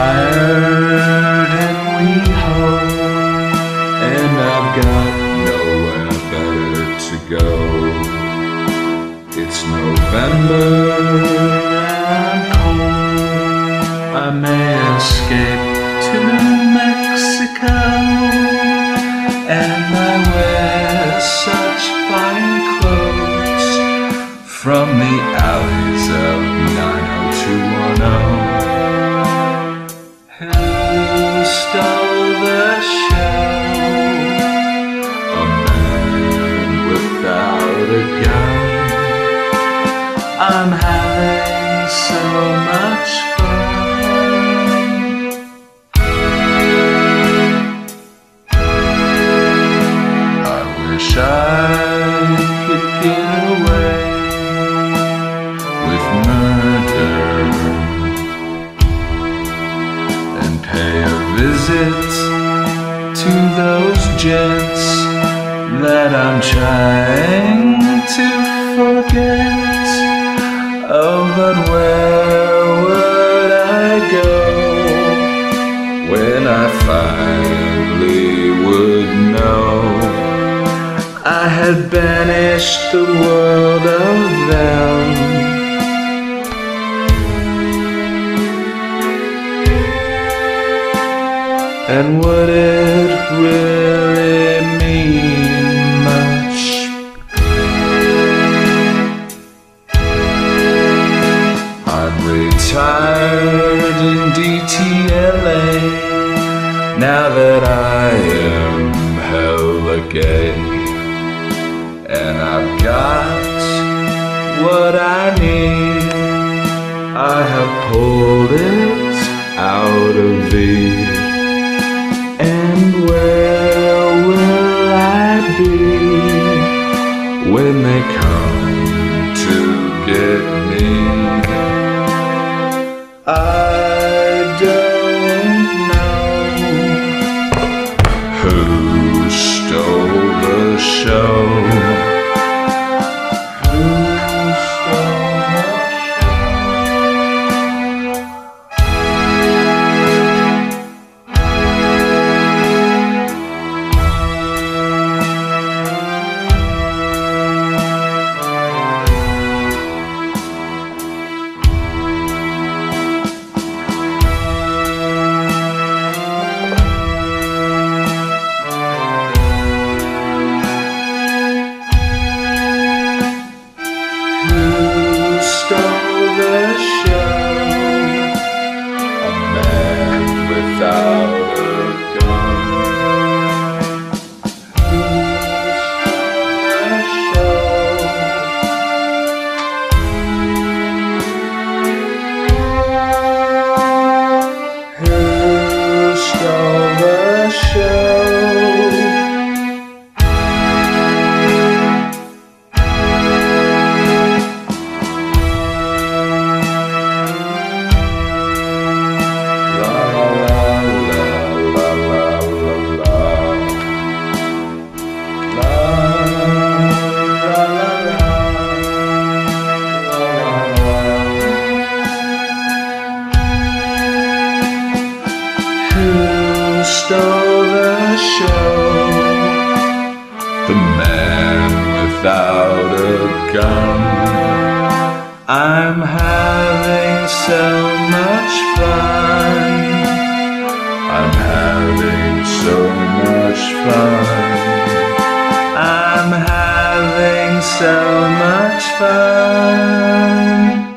tired and we home, and I've got nowhere better to go. It's November and cold. I may escape to Mexico, and I wear such fine clothes from the visit to those gents that I'm trying to forget. Oh, but where would I go when I finally would know? I had banished the world of them. And would it really mean much? I'm retired in DTLA now that I am hella gay. And I've got what I need. I have pulled it when they come to get me? I The show? The man without a gun. I'm having so much fun. I'm having so much fun. I'm having so much fun.